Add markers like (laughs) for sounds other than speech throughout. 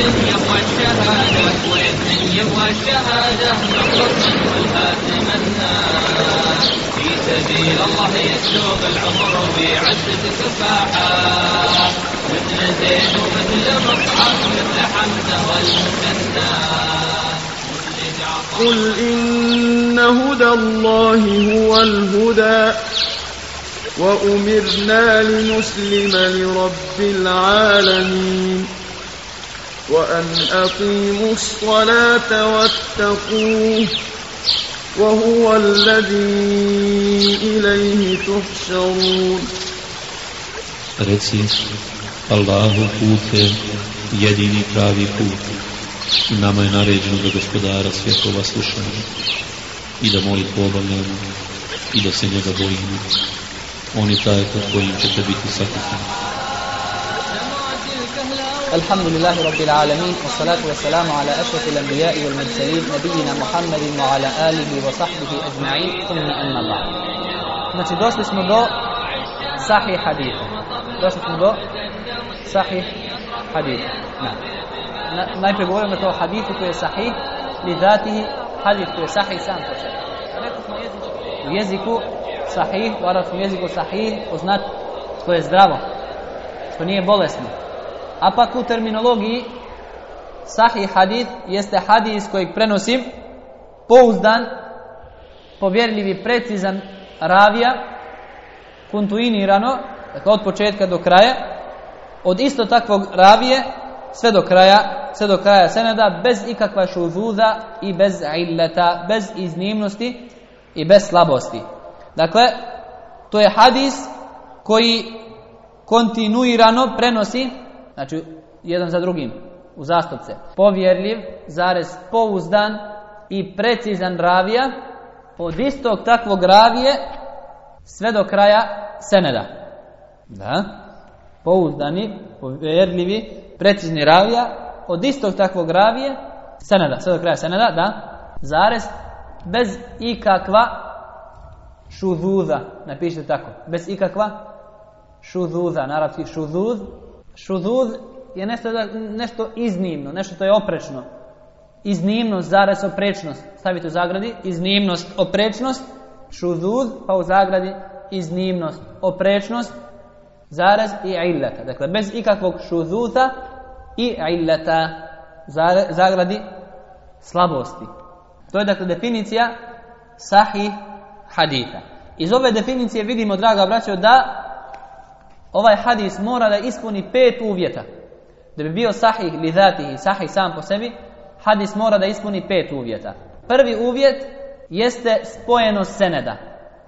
يبغى الشهادة وين يبغى الشهادة نطلب منه الهاتم الناس في سبيل الله العمر مثل ومثل مصعب حمزة قل إن هدى الله هو الهدى وأمرنا لنسلم لرب العالمين وأن أقيموا الصلاة واتقوه وهو الذي إليه تحشرون Reci, Allahu put je jedini pravi put. Nama je naređeno da gospodara svjetova slušamo i da molitvu obavljamo i da se njega bojimo. On je taj pod kojim ćete biti sakupljeni. الحمد لله رب العالمين والصلاة والسلام على أشرف الأنبياء والمرسلين نبينا محمد وعلى آله وصحبه أجمعين ثم أما بعد Znači došli smo do sahih haditha. Došli smo do sahih haditha. Na. Na, najprije govorimo to o hadithu koji je sahih, li datihi hadith koji je sahih sam po sebi. U jeziku sahih, u arabskom jeziku sahih, poznat što je zdravo, što nije bolesno. A pak u terminologiji sahih hadith jeste hadis kojeg prenosim pouzdan, povjerljivi, precizan ravija, kontuinirano, dakle od početka do kraja, od isto takvog ravije sve do kraja, sve do kraja seneda, bez ikakva šuzuza i bez illeta, bez iznimnosti i bez slabosti. Dakle, to je hadis koji kontinuirano prenosi, znači jedan za drugim, u zastupce, povjerljiv, zarez pouzdan i precizan ravija, od istog takvog ravije sve do kraja seneda. Da? Pouzdani, povjerljivi, precizni ravija, od istog takvog ravije, seneda, sve do kraja seneda, da? Zarez, bez ikakva šuzuza, napišite tako, bez ikakva šuzuza, na arapski šuzuz. Šuzuz je nešto, nešto iznimno, nešto to je oprečno. Iznimnost, zarez, oprečnost. Stavite u zagradi, iznimnost, oprečnost, šuzuz, pa u zagradi iznimnost, oprečnost, zarez i illeta. Dakle, bez ikakvog šuzuza i illeta, zagradi slabosti. To je dakle definicija sahih haditha. Iz ove definicije vidimo, draga braćo, da ovaj hadis mora da ispuni pet uvjeta. Da bi bio sahih li zatihi, sahih sam po sebi, hadis mora da ispuni pet uvjeta. Prvi uvjet jeste spojenost seneda.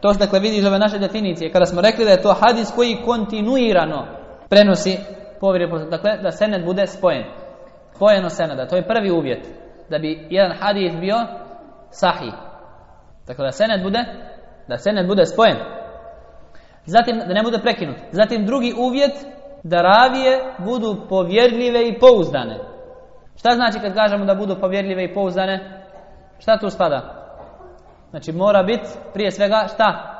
To se dakle vidi ove naše definicije. Kada smo rekli da je to hadis koji kontinuirano prenosi povjeri, dakle da sened bude spojen. Spojenost seneda, to je prvi uvjet. Da bi jedan hadis bio sahih. Dakle da sened bude, da sened bude spojen. Zatim da ne bude prekinut. Zatim drugi uvjet da ravije budu povjerljive i pouzdane. Šta znači kad kažemo da budu povjerljive i pouzdane? Šta tu spada? Znači mora biti prije svega šta?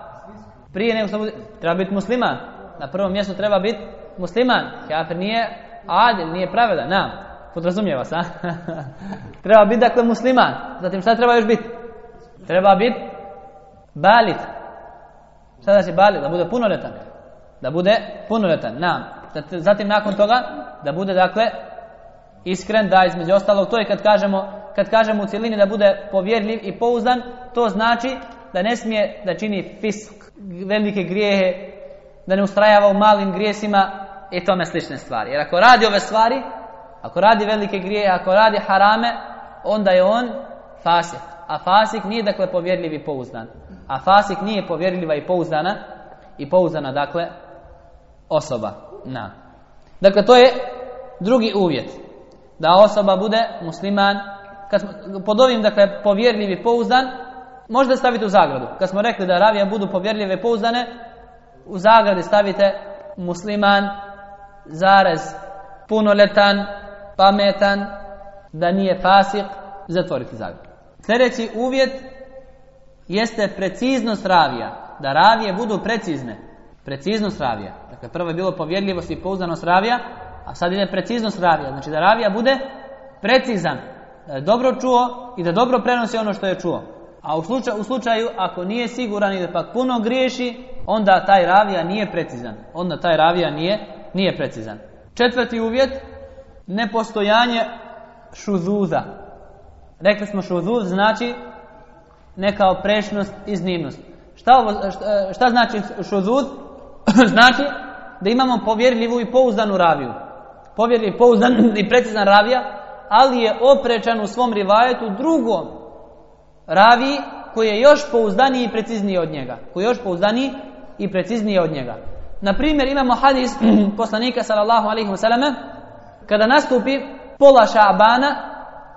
Prije nego što bude, treba biti musliman. Na prvom mjestu treba biti musliman. Kafir nije adil, nije pravedan. Na, podrazumijeva se. (laughs) treba biti dakle musliman. Zatim šta treba još biti? Treba biti balit. Šta znači balit? Da bude punoletan. Da bude punoletan. Na. Zatim nakon toga da bude dakle iskren da između ostalog to je kad kažemo kad kažemo u cjelini da bude povjerljiv i pouzdan, to znači da ne smije da čini fisk, velike grijehe, da ne ustrajava u malim grijesima i tome slične stvari. Jer ako radi ove stvari, ako radi velike grijehe, ako radi harame, onda je on fasik. A fasik nije dakle povjerljiv i pouzdan. A fasik nije povjerljiva i pouzdana i pouzdana dakle osoba. Na. Dakle to je drugi uvjet. Da osoba bude musliman kad smo, pod ovim, dakle, povjerljiv i pouzdan, možda stavite u zagradu. Kad smo rekli da ravija budu povjerljive i pouzdane, u zagradi stavite musliman, zarez, punoletan, pametan, da nije fasik, zatvorite zagradu. Sljedeći uvjet jeste preciznost ravija. Da ravije budu precizne. Preciznost ravija. Dakle, prvo je bilo povjerljivost i pouzdanost ravija, a sad ide preciznost ravija. Znači da ravija bude precizan, da je dobro čuo i da dobro prenosi ono što je čuo. A u slučaju, u slučaju ako nije siguran ili pak puno griješi, onda taj ravija nije precizan. Onda taj ravija nije, nije precizan. Četvrti uvjet, nepostojanje šuzuza. Rekli smo šuzuz znači neka oprešnost, iznimnost. Šta, ovo, šta, šta znači šuzuz? (clears throat) znači da imamo povjerljivu i pouzdanu raviju. Povjerljiv, pouzdan (clears throat) i precizan ravija, ali je oprečan u svom rivajetu drugom raviji koji je još pouzdaniji i precizniji od njega. Koji je još pouzdaniji i precizniji od njega. Na primjer imamo hadis (clears throat) poslanika sallallahu alaihi wasallam kada nastupi pola šabana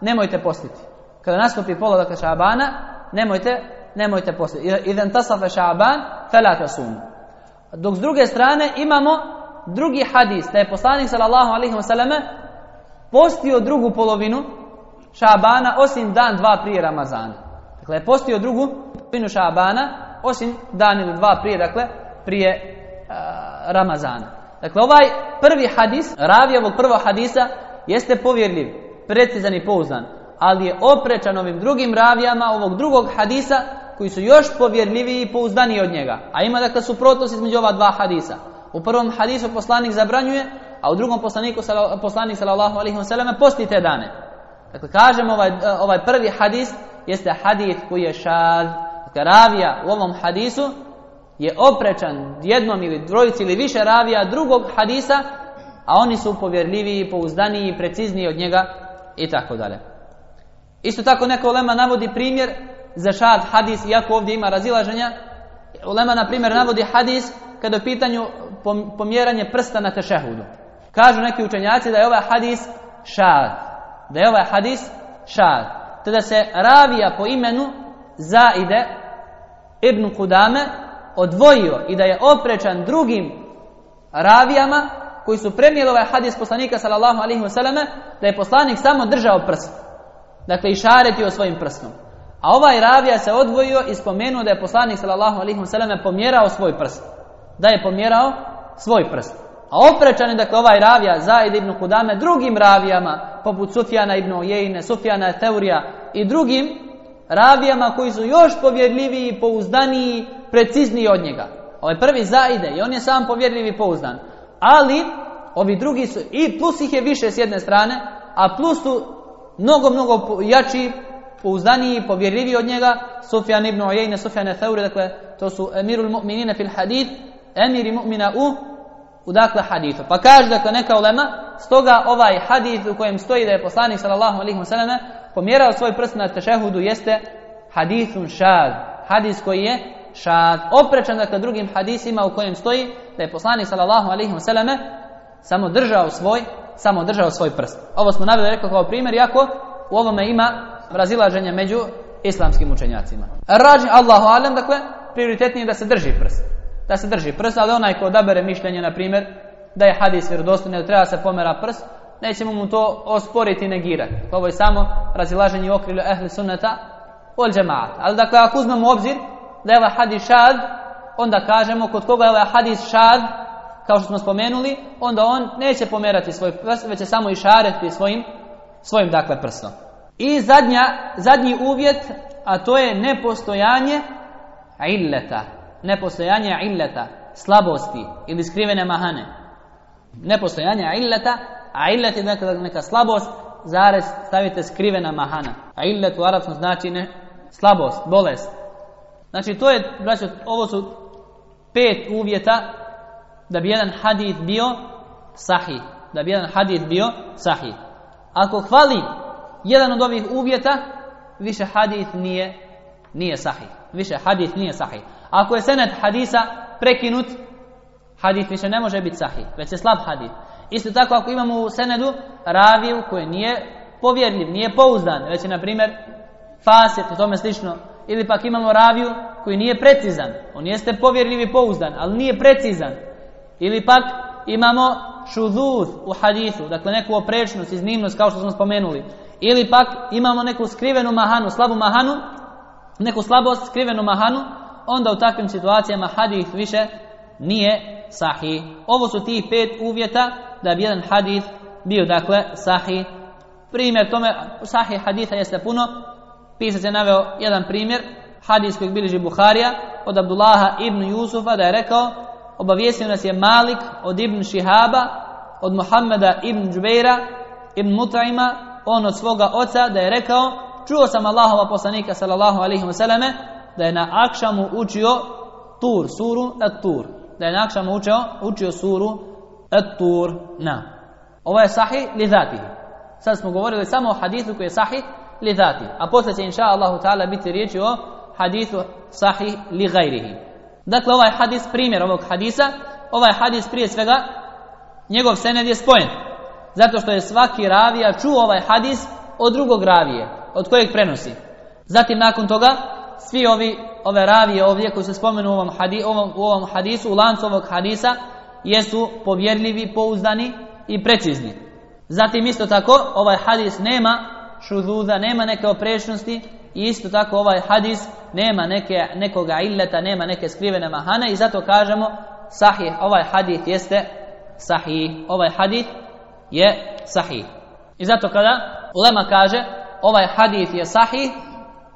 nemojte postiti. Kada nastupi pola dakle šabana nemojte nemojte postiti. Idan tasafa šaban fela tasumu. Dok s druge strane imamo drugi hadis da je poslanik sallallahu alaihi wasallam postio drugu polovinu šabana osim dan dva prije Ramazana. Dakle, je postio drugu polovinu šabana osim dan ili dva prije, dakle, prije Ramazana. Dakle, ovaj prvi hadis, ravi ovog prvog hadisa, jeste povjerljiv, precizan i pouzdan, ali je oprečan ovim drugim ravijama ovog drugog hadisa, koji su još povjerljiviji i pouzdaniji od njega. A ima dakle suprotnost između ova dva hadisa. U prvom hadisu poslanik zabranjuje, a u drugom poslaniku poslanik sallallahu alejhi ve posti te dane. Dakle kažemo ovaj ovaj prvi hadis jeste hadis koji je šad. Dakle ravija u ovom hadisu je oprečan jednom ili trojici ili više ravija drugog hadisa, a oni su povjerljiviji, pouzdaniji, precizniji od njega i tako dalje. Isto tako neko lema navodi primjer za šad hadis, iako ovdje ima razilaženja. Ulema, na primjer, navodi hadis kada je pitanju pomjeranje prsta na tešehudu. Kažu neki učenjaci da je ovaj hadis šad. Da je ovaj hadis šad. Te da se ravija po imenu Zaide ibn Kudame odvojio i da je oprečan drugim ravijama koji su prenijeli ovaj hadis poslanika sallallahu alaihi da je poslanik samo držao prst. Dakle, i šaretio svojim prstom. A ovaj ravija se odvojio i spomenuo da je poslanik sallallahu alejhi ve selleme pomjerao svoj prst. Da je pomjerao svoj prst. A oprečan je dakle ovaj ravija Zaid ibn Kudame drugim ravijama poput Sufjana ibn Ujejne, Sufjana Teurija i drugim ravijama koji su još povjerljiviji, pouzdaniji, precizniji od njega. Ovaj prvi Zaide i on je sam povjerljiv i pouzdan. Ali ovi drugi su i plus ih je više s jedne strane, a plus su mnogo, mnogo jači, pouzdaniji, povjerljiviji od njega, Sufjan ibn Ujejne, Sufjan Thauri, dakle, to su emirul mu'minine fil hadith, emiri mu'mina u, u dakle hadithu. Pa kaže, dakle, neka ulema, stoga ovaj hadith u kojem stoji da je poslanik, sallallahu alaihi wa sallam, pomjerao svoj prst na tešehudu, jeste hadithun šad, hadis koji je šad, oprečan, dakle, drugim hadisima u kojem stoji da je poslanik, sallallahu alaihi wa sallam, samo držao svoj, samo držao svoj prst. Ovo smo naveli rekao kao primjer, iako u ovome ima razilaženje među islamskim učenjacima. Rađi Allahu alem, dakle, prioritetnije je da se drži prst. Da se drži prst, ali onaj ko odabere mišljenje, na primjer, da je hadis vjerodostojni, da treba se pomera prst, nećemo mu to osporiti i negirati. Ovo je samo razilaženje u okrilju ehli sunneta ol džemaat. Ali dakle, ako uzmemo obzir da je ovaj hadis šad, onda kažemo kod koga je ovaj hadis šad, kao što smo spomenuli, onda on neće pomerati svoj prst, već će samo išareti svojim, svojim dakle prstom. I zadnja, zadnji uvjet, a to je nepostojanje illeta. Nepostojanje illeta, slabosti ili skrivene mahane. Nepostojanje illeta, a illet je neka, neka slabost, zarez stavite skrivena mahana. A illet u arapskom znači ne, slabost, bolest. Znači to je, braćo, ovo su pet uvjeta da bi jedan hadith bio sahih. Da bi jedan hadith bio sahih. Ako hvali jedan od ovih uvjeta, više hadith nije, nije sahih. Više hadith nije sahih. Ako je senet hadisa prekinut, hadith više ne može biti sahih, već je slab hadith. Isto tako ako imamo u senedu raviju koji nije povjerljiv, nije pouzdan, već je na primjer fasit i tome slično, ili pak imamo raviju koji nije precizan, on jeste povjerljiv i pouzdan, ali nije precizan, ili pak imamo šuduz u hadithu, dakle neku oprečnost, iznimnost kao što smo spomenuli, ili pak imamo neku skrivenu mahanu, slabu mahanu, neku slabost, skrivenu mahanu, onda u takvim situacijama hadith više nije sahih. Ovo su tih pet uvjeta da bi jedan hadith bio dakle sahih Primjer tome, sahih haditha jeste puno. Pisac je naveo jedan primjer, hadis kojeg bilježi Buharija, od Abdullaha ibn Jusufa, da je rekao, obavijestio nas je Malik od ibn Šihaba, od Muhammeda ibn Džubeira, ibn Mutaima, on od svoga oca, da je rekao, čuo sam Allahova poslanika sallallahu alaihi wasallam da je na Akšamu učio Tur, suru At-Tur. Da je na Akšamu učio, učio suru At-Tur. Na. Ovo je sahih li zatihi. Sad smo govorili samo o hadithu koji je sahih li zatihi. A poslije će inša Allahu ta'ala biti riječi o hadithu sahih li gajrihi. Dakle, ovaj hadis, primjer ovog hadisa, ovaj hadis prije svega, njegov sened je spojen. Zato što je svaki ravija čuo ovaj hadis od drugog ravije, od kojeg prenosi. Zatim nakon toga, svi ovi, ove ravije ovdje koji se spomenu u ovom, hadi, ovom, u ovom hadisu, u lancu ovog hadisa, jesu povjerljivi, pouzdani i precizni. Zatim isto tako, ovaj hadis nema šuzuza, nema neke oprečnosti i isto tako ovaj hadis nema neke, nekoga illeta, nema neke skrivene mahane i zato kažemo sahih, ovaj hadis jeste sahih, ovaj hadis je sahih. I zato kada ulema kaže ovaj hadis je sahih,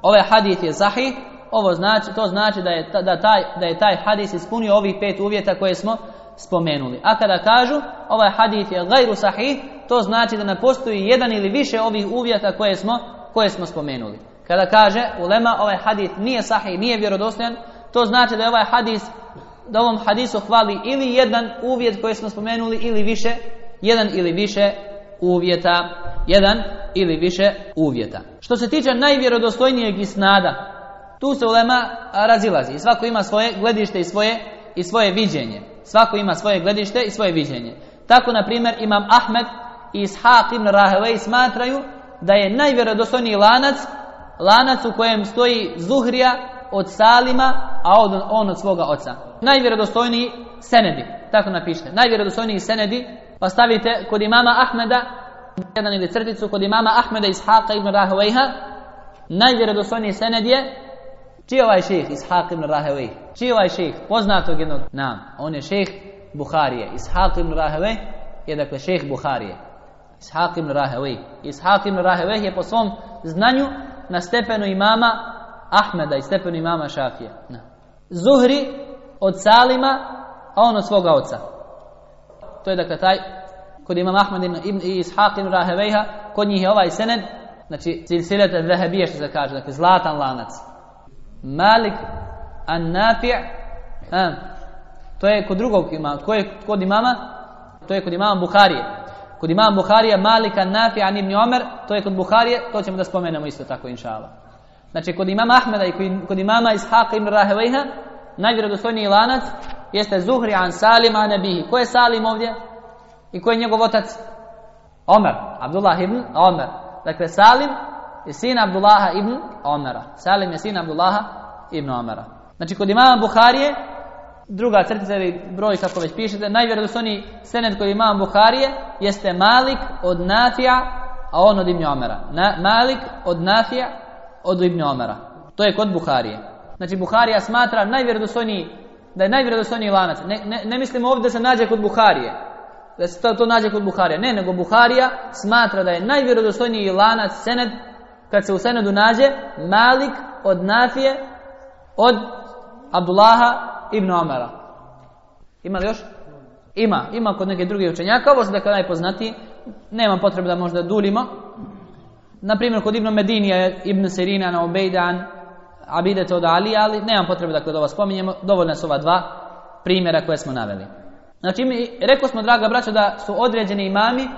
ovaj hadis je sahih, ovo znači, to znači da je, da, taj, da je taj hadis ispunio ovih pet uvjeta koje smo spomenuli. A kada kažu ovaj hadis je gajru sahih, to znači da ne postoji jedan ili više ovih uvjeta koje smo, koje smo spomenuli. Kada kaže ulema ovaj hadis nije sahih, nije vjerodostojan, to znači da je ovaj hadis da ovom hadisu hvali ili jedan uvjet koji smo spomenuli ili više, jedan ili više uvjeta, jedan ili više uvjeta. Što se tiče najvjerodostojnijeg isnada, tu se ulema razilazi. Svako ima svoje gledište i svoje i svoje viđenje. Svako ima svoje gledište i svoje viđenje. Tako, na primjer, imam Ahmed i Ishaq ibn Rahaway smatraju da je najvjerodostojniji lanac lanac u kojem stoji Zuhrija od Salima, a on, on od svoga oca. Najvjerodostojniji senedi, tako napišite. Najvjerodostojniji senedi, pa stavite kod imama Ahmeda, jedan ili crticu, kod imama Ahmeda Ishaqa ibn Rahawayha, najvjerodostojniji sened je Čiji je ovaj šejh Ishaq ibn Rahaway? Čiji je ovaj šejh? Poznatog jednog nam. On je šejh Buharije. Ishaq ibn Rahaway je dakle šejh Buharije. Ishaq ibn Rahaway. Ishaq ibn Rahaway je po svom znanju na stepenu imama Ahmeda i stepenu imama Šafija. Na. Zuhri od Salima, a on od svoga oca. To je dakle taj kod imama Ahmed ibn i Ishaq ibn Rahawayha, kod njih je ovaj sened, znači silsilete zahabije što se kaže, dakle zlatan lanac. Malik an Nafi' a, to je kod drugog imama, ko je kod imama? To je kod imama Buharije. Kod imama Buharije Malik an Nafi' Ibn Omer, to je kod Buharije, to ćemo da spomenemo isto tako inšala. Znači kod imama Ahmeda i kod imama Ishaqa ibn Rahawayha, najvjerodostojniji lanac jeste Zuhri an Salim an Abihi. Ko je Salim ovdje? I ko je njegov otac? Omer, Abdullah ibn Omer. Dakle, Salim je sin Abdullaha ibn Omera. Salim je sin Abdullaha ibn Omera. Znači, kod imama Buharije, druga crtica ili broj kako već pišete, najvjerodostojniji sened kod imama Buharije jeste Malik od Nafija, a on od Ibn Omera. Na, Malik od Nafija od Ibn Omera. To je kod Buharije. Znači, Buharija smatra najvjerodostojniji da je najvjerodostojniji lanac. Ne, ne, ne mislimo ovdje da se nađe kod Buharije. Da se to, to nađe kod Buharija. Ne, nego Buharija smatra da je najvjerodostojniji lanac sened kad se u senedu nađe Malik od Nafije od Abdullaha ibn Omara. Ima li još? Ima. Ima kod neke druge učenjaka. Ovo se dakle najpoznatiji. Nema potrebe da možda dulimo. Naprimjer, kod Ibn Medinija, Ibn Sirina, na Ubejdan, Abidete od Ali, ali nemam potrebe da ovo spominjemo. Dovoljna su ova dva primjera koje smo naveli. Znači, mi, rekao smo, draga braća, da su određeni imami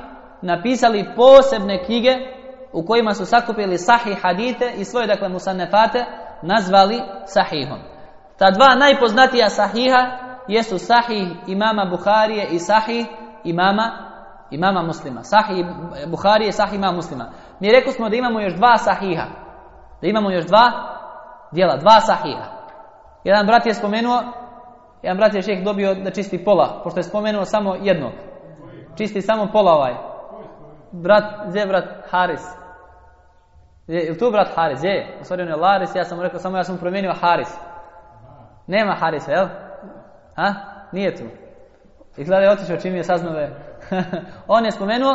napisali posebne knjige u kojima su sakupili sahih hadite i svoje, dakle, musannefate nazvali sahihom. Ta dva najpoznatija sahiha jesu sahih imama Buharije i sahih imama imama muslima. Sahih Buharije i sahih imama muslima. Mi rekli smo da imamo još dva sahiha. Da imamo još dva dijela, dva sahiha. Jedan brat je spomenuo, jedan brat je šeh dobio da čisti pola, pošto je spomenuo samo jednog. Čisti samo pola ovaj. Brat, gdje brat Haris? Je tu brat Haris? Je, on je Laris, ja sam rekao, samo ja sam promijenio Haris. Nema Harisa, jel? Ha? Nije tu. Izgleda je otišao čim je saznove. (laughs) on je spomenuo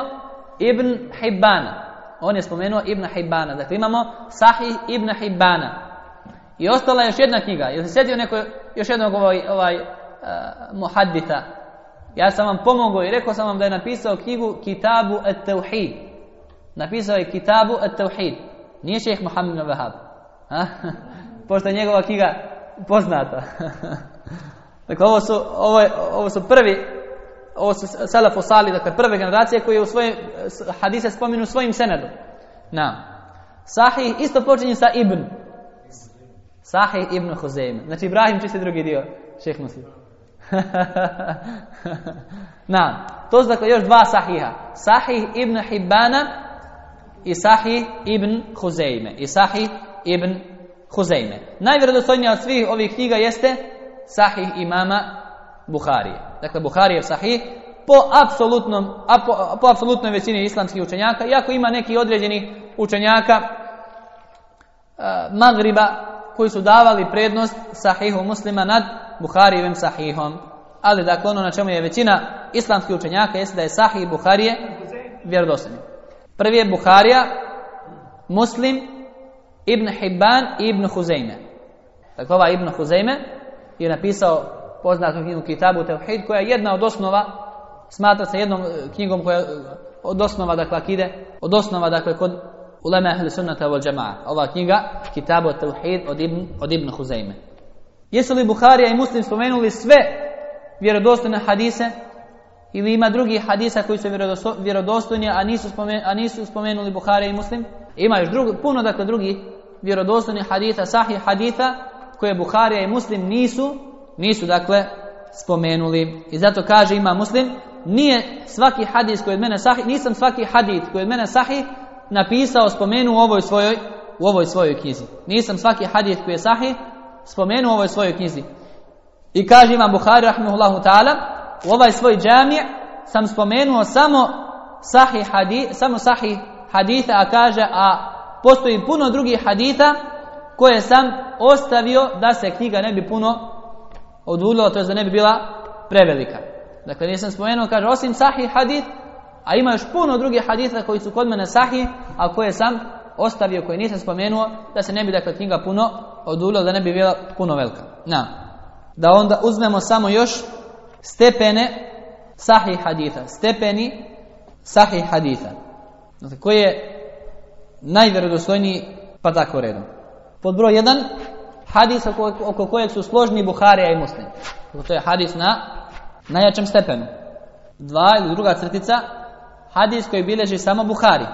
Ibn Hibbana. on je spomenuo Ibn Hibbana. Dakle, imamo Sahih Ibn Hibbana. I ostala je još jedna knjiga. Jel se sjetio neko, još jednog ovaj, ovaj uh, muhaddita? Ja sam vam pomogao i rekao sam vam da je napisao knjigu Kitabu at-Tauhid. Napisao je Kitabu at-Tauhid. Nije šeheh Muhammed Wahab. (laughs) Pošto je njegova knjiga poznata. (laughs) dakle, ovo su, ovo, je, ovo su prvi, ovo su salafu sali, dakle, prve generacije koje u svoje hadise spominu svojim senedom. Na. Sahih isto počinje sa Ibn. Sahih Ibn Huzeim. Znači, Ibrahim čisti drugi dio. Šeh Muslim. (laughs) na. To su dakle još dva sahiha. Sahih Ibn Hibbana i Sahih Ibn Huzeime. I Sahih Ibn Huzeime. Najvjerodostojnija od svih ovih knjiga jeste Sahih imama Buharije. Dakle, Buharijev Sahih po apsolutnom, po, apsolutnoj većini islamskih učenjaka, iako ima neki određeni učenjaka uh, Magriba koji su davali prednost Sahihu muslima nad Buharijevim Sahihom. Ali dakle ono na čemu je većina islamskih učenjaka jeste da je Sahih Buharije vjerodostojni. Prvi je Buharija, Muslim, Ibn Hibban i Ibn Huzeyme. Dakle, ova Ibn Huzeyme je napisao poznatu knjigu Kitabu Tevhid, koja je jedna od osnova, smatra se jednom knjigom koja od osnova, dakle, akide, od osnova, dakle, kod ulema ahli sunnata wal jama'a. Ova knjiga, Kitabu Tevhid od Ibn, od Ibn Huzeyme. Jesu li Buharija i Muslim spomenuli sve vjerodostojne hadise ili ima drugih hadisa koji su vjerodostojni, a nisu, spomen, a nisu spomenuli Buharija i Muslim? Ima još drugo, puno dakle drugih vjerodostojnih hadisa, sahih hadisa koje Buharija i Muslim nisu, nisu dakle spomenuli. I zato kaže ima Muslim, nije svaki hadis koji od mene sahih, nisam svaki hadis koji od mene sahih napisao, spomenuo u ovoj svojoj, u ovoj svojoj knjizi. Nisam svaki hadis koji je sahih spomenuo u ovoj svojoj knjizi. I kaže imam Buhari rahimahullahu ta'ala, u ovaj svoj džamije sam spomenuo samo sahih hadis, samo sahih haditha, a kaže, a postoji puno drugih haditha koje sam ostavio da se knjiga ne bi puno oduljila, to je da ne bi bila prevelika. Dakle, nisam spomenuo, kaže, osim sahih hadith, a ima još puno drugih haditha koji su kod mene sahih, a koje sam ostavio, koje nisam spomenuo, da se ne bi, dakle, knjiga puno oduljila, da ne bi bila puno velika. Na. Da onda uzmemo samo još stepene sahih haditha, stepeni sahih haditha. Dakle, koji je najvjerodostojniji, pa tako redom. Pod broj 1, hadis oko, oko kojeg su složni Buharija i Muslim. To je hadis na najjačem stepenu. Dva ili druga crtica, hadis koji bileži samo Buhari.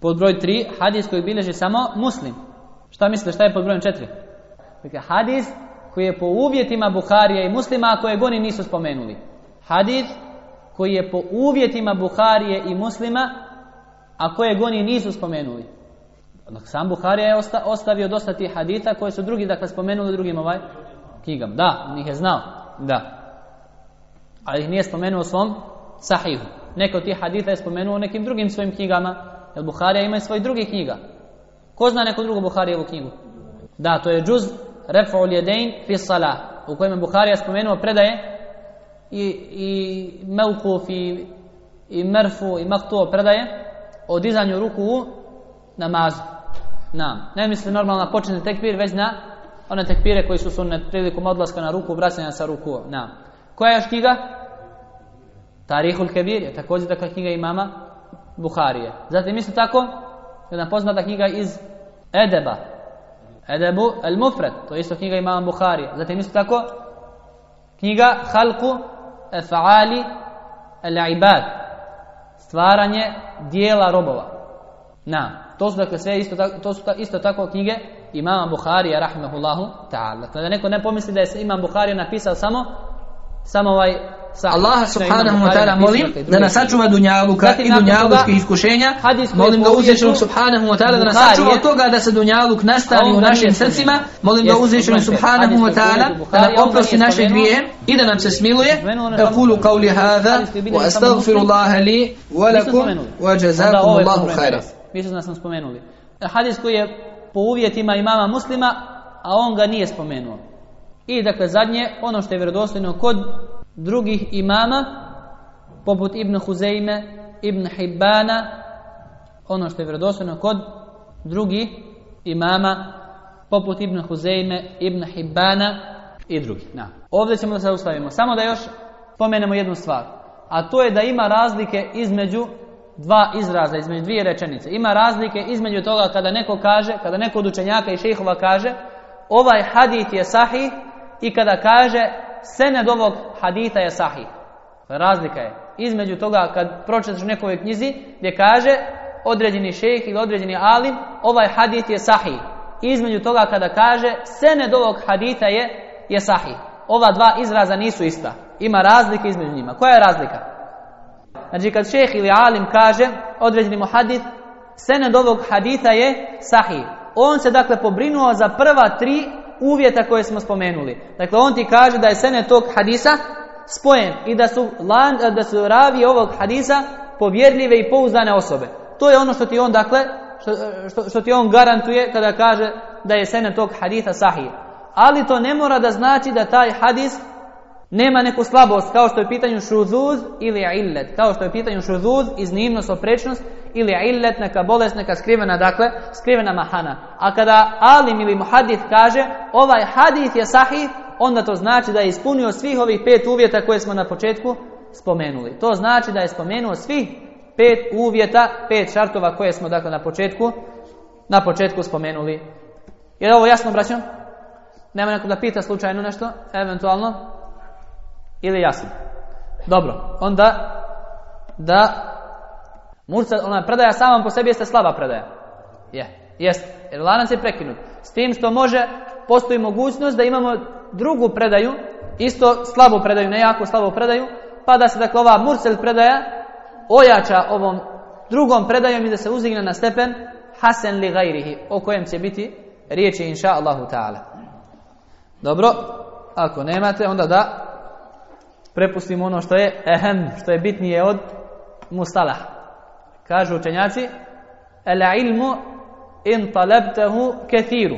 Pod broj 3, hadis koji bileži samo Muslim. Šta mislite, šta je pod brojem 4? Dakle, hadis koji je po uvjetima Buharija i Muslima, a koje oni nisu spomenuli. Hadis koji je po uvjetima Buharije i Muslima, a koje oni nisu spomenuli. Sam Buharija je osta, ostavio dosta tih hadita koje su drugi, dakle, spomenuli drugim ovaj knjigam. Da, njih je znao. Da. Ali ih nije spomenuo svom sahihu. Neko od tih hadita je spomenuo nekim drugim svojim knjigama. Jer Buharija ima i svoj drugi knjiga. Ko zna neku drugu Buharijevu knjigu? Da, to je džuz Ref'ul Jedein fi salah. U kojem je Buharija spomenuo predaje i, i Mevkuf i, i Merfu i Maktu predaje o dizanju ruku u namazu. Na, ne misli normalno na početni tekbir, već na one tekbire koji su sunnet prilikom odlaska na ruku, vraćanja sa ruku. Na. Koja je još knjiga? Tarihul Kebir je također dakle knjiga imama Buharije. Zatim isto tako, jedna poznata knjiga iz Edeba. Edebu El Mufred, to je isto knjiga imama Buharije. Zatim isto tako, knjiga Halku Efa'ali El Ibad. Stvaranje dijela robova. Na, to su dakle sve isto to su ta, isto tako knjige imama Buharija rahimehullahu ta'ala. Dakle, da neko ne pomisli da je imam Buharija napisao samo samo ovaj Allah subhanahu wa ta'ala molim da nas sačuva dunjaluka i dunjalučkih iskušenja. Molim da uzvišenog subhanahu wa ta'ala da nas sačuva od toga da se dunjaluk nastani u našim srcima. Molim da uzvišenog subhanahu wa ta'ala da nam oprosti naše grije i da nam se smiluje. Hadha wa astaghfirullaha li wa lakum wa jazakum Allahu khairan. Više smo spomenuli. Hadis koji je po uvjetima imama muslima, a on ga nije spomenuo. I dakle zadnje, ono što je vjerodostojno kod drugih imama, poput Ibn Huzeyme, Ibn Hibbana, ono što je vjerodostojno kod drugih imama poput Ibn Huzeyme, Ibn Hibbana i drugi. Na. Ovdje ćemo da se ustavimo. Samo da još pomenemo jednu stvar. A to je da ima razlike između dva izraza, između dvije rečenice. Ima razlike između toga kada neko kaže, kada neko od učenjaka i šehova kaže ovaj hadit je sahih i kada kaže sened ovog hadita je sahih. Razlika je između toga kad pročitaš nekoj knjizi gdje kaže određeni šejh ili određeni alim ovaj hadit je sahih. Između toga kada kaže sened ovog hadita je, je sahih. Ova dva izraza nisu ista. Ima razlike između njima. Koja je razlika? Znači kad šejh ili alim kaže određeni mu hadit sened ovog hadita je sahih. On se dakle pobrinuo za prva tri uvjeta koje smo spomenuli. Dakle, on ti kaže da je sene tog hadisa spojen i da su, da su ravi ovog hadisa povjerljive i pouzdane osobe. To je ono što ti on, dakle, što, što, što ti on garantuje kada kaže da je sene tog hadisa sahih. Ali to ne mora da znači da taj hadis nema neku slabost, kao što je pitanju šuzuz ili illet. Kao što je pitanju šuzuz, iznimnost, oprečnost, ili illet, neka bolest, neka skrivena, dakle, skrivena mahana. A kada alim ili muhadith kaže, ovaj hadith je sahih, onda to znači da je ispunio svih ovih pet uvjeta koje smo na početku spomenuli. To znači da je spomenuo svih pet uvjeta, pet šartova koje smo dakle na početku na početku spomenuli. Je ovo jasno, braćo? Nema neko da pita slučajno nešto, eventualno? Ili jasno? Dobro, onda da Mursal, ona predaja sama po sebi jeste slaba predaja. Je, jest. Jer lanac je prekinut. S tim što može, postoji mogućnost da imamo drugu predaju, isto slabu predaju, ne jako slabu predaju, pa da se dakle ova mursel predaja ojača ovom drugom predajom i da se uzigne na stepen hasen li gajrihi, o kojem će biti riječi inša Allahu ta'ala. Dobro, ako nemate, onda da prepustimo ono što je ehem, što je bitnije od mustalah. Kažu učenjaci, el ilmu in talabtahu kathiru,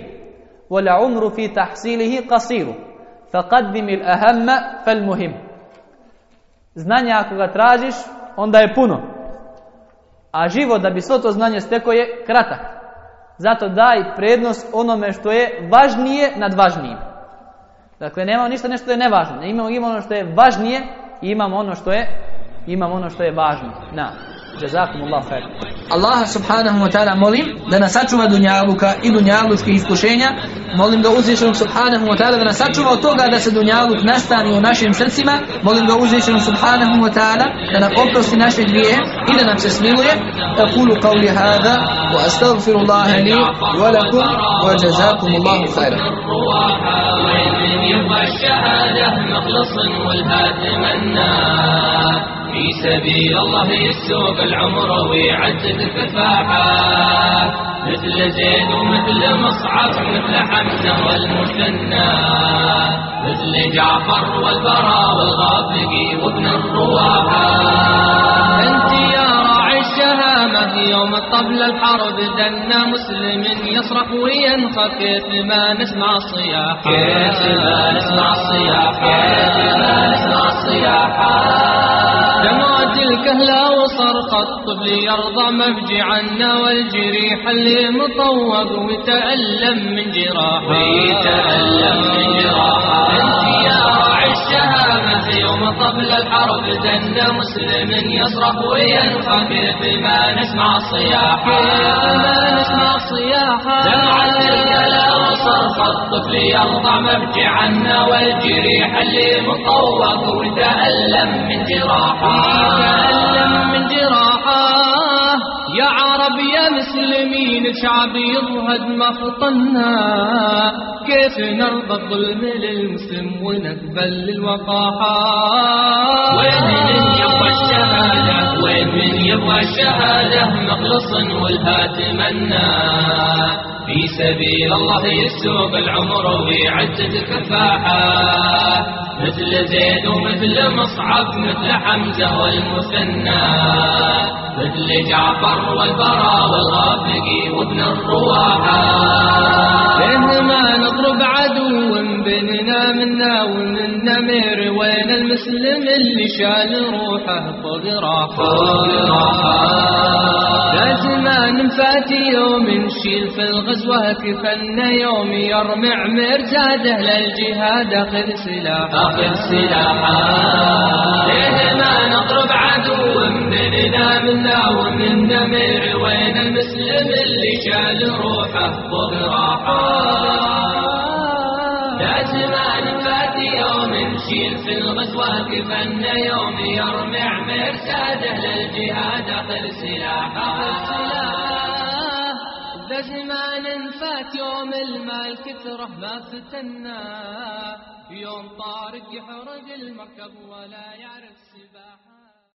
wal umru fi tahsilihi qasiru, faqaddim il ahamma fal muhim. Znanje ako ga tražiš, onda je puno. A život da bi svo to znanje steko je kratak. Zato daj prednost onome što je važnije nad važnijim. Dakle, nemamo ništa nešto je nevažno. Ne imamo, imamo ono što je važnije i imamo ono što je imamo ono što je važno. Na. Jazakumullahu khair. Allah subhanahu wa ta'ala molim da nas sačuva dunjaluka i dunjalučkih iskušenja. Molim ga uzvišenog subhanahu wa ta'ala da nas sačuva od toga da se dunjaluk nastani u našim srcima. Molim ga uzvišenog subhanahu wa ta'ala da nam oprosti naše grijehe i da nam se smiluje. Aqulu qawli hada wa astaghfirullaha li wa lakum wa jazakumullahu khairan. يبغى الشهادة مخلص والهاتم النار في سبيل الله يسوق العمر ويعدد الكفاحات مثل زيد ومثل مصعب مثل حمزة والمثنى. مثل جعفر والبراء والغافقي وابن الرواحة. أنت يا الشهامة يوم الطبل الحرب دنا مسلم يصرخ وينخى كيف ما نسمع الصياح كيف ما نسمع الصياح كيف ما نسمع الصياح دمعت الكهلة وصرخ الطفل يرضى مفجعنا والجريح اللي مطوق ويتألم من جراحه. ويتألم من جراحه. طبل الحرب دنا مسلم يصرخ وينخى كيف ما نسمع الصياح ما نسمع الصياح دمعت الكهلة وصرخ الطفل يرضع مفجعنا والجريح اللي مطوق ويتألم من جراحه يتألم من جراحه المسلمين شعب يضهد مفطنا كيف نرضى الظلم للمسلم ونقبل الوقاحات وين الجب والشهادة وين يبغى الشهادة مخلص والهاتم النار في سبيل الله يسوق العمر ويعدد كفاحة. مثل زيد ومثل مصعب مثل حمزة والمثنى. مثل جعفر والبراء والغافقي وابن الرواحة. ليه ما نضرب عدو بيننا منا والنمير وين المسلم اللي شال روحه فوق راحة. فوق راحه لازم فات يوم نشيل في الغزوة كفنا يوم يرمع مرزاده للجهاد أخذ سلاح أخذ سلاحا ليه ما نضرب عدو مننا منا ومن دمير وين المسلم اللي شال روحه وغراحه الغزوة كفنا يوم يرمع مرساده للجهاد أخذ سلاحه ذا زمان فات يوم المال كثره ما فتنا يوم طارق يحرق المركب ولا يعرف سباحه